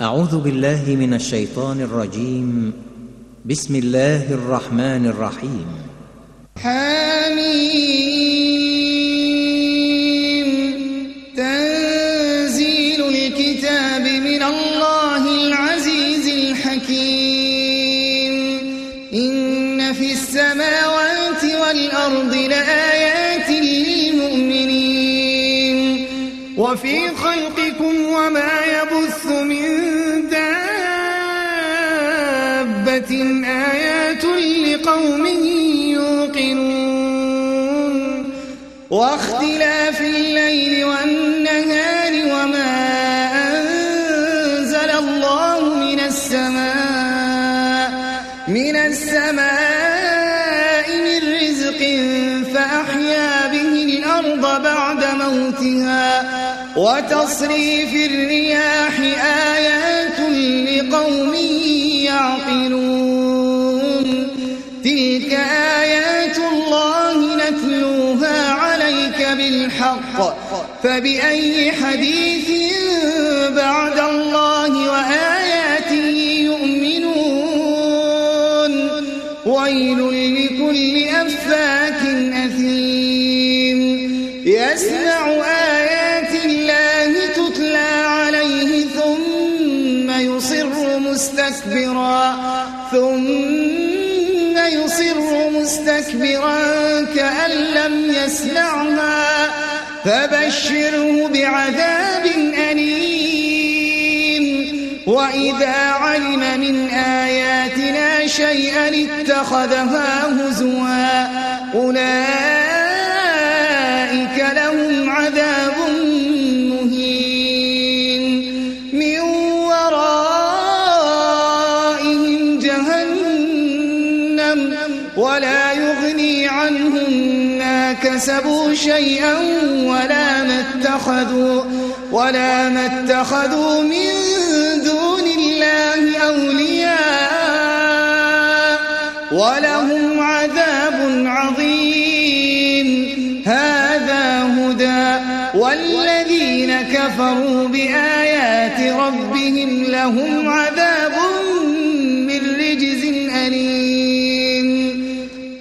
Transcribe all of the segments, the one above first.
أعوذ بالله من الشيطان الرجيم. بسم الله الرحمن الرحيم. حميم. تنزيل الكتاب من الله العزيز الحكيم. إن في السماوات والأرض لآيات للمؤمنين. وفي خلقكم وما يبث من آيات لقوم يوقنون. واختلاف الليل والنهار وما أنزل الله من السماء من السماء من رزق فأحيا به الأرض بعد موتها. وتصريف الرياح آيات لقوم يعقلون. تلك آيات الله نتلوها عليك بالحق. فبأي حديث بعد الله وآياته يؤمنون. ويل لكل أفاك أثيم. يسمع آيات مستكبرا كأن لم يسمعها فبشره بعذاب أليم. وإذا علم من آياتنا شيئا اتخذها هزوا أولئك كسبوا شيئا ولا ما اتخذوا ولا ما اتخذوا من دون الله أولياء ولهم عذاب عظيم. هذا هدى. والذين كفروا بآيات ربهم لهم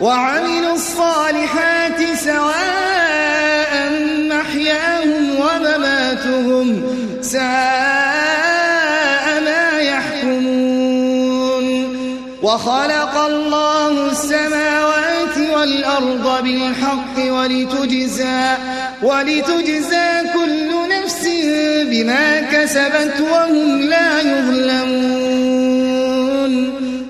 وعملوا الصالحات سواء محياهم ومماتهم ساء ما يحكمون. وخلق الله السماوات والأرض بالحق ولتجزى ولتجزى كل نفس بما كسبت وهم لا يظلمون.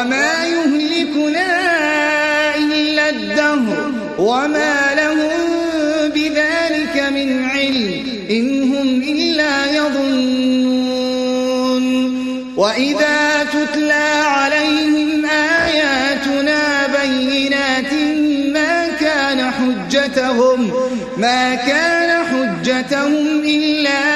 وما يهلكنا إلا الدهر وما لهم بذلك من علم إن هم إلا يظنون وإذا تتلى عليهم آياتنا بينات ما كان حجتهم ما كان حجتهم إلا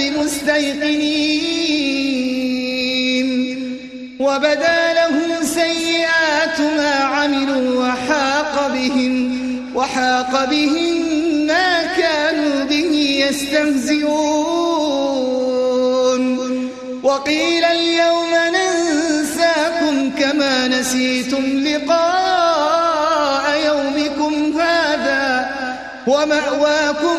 بمستيقنين. وبدا لهم سيئات ما عملوا وحاق بهم وحاق بهم ما كانوا به يستهزئون. وقيل اليوم ننساكم كما نسيتم لقاء يومكم هذا ومأواكم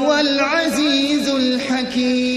وهو العزيز الحكيم.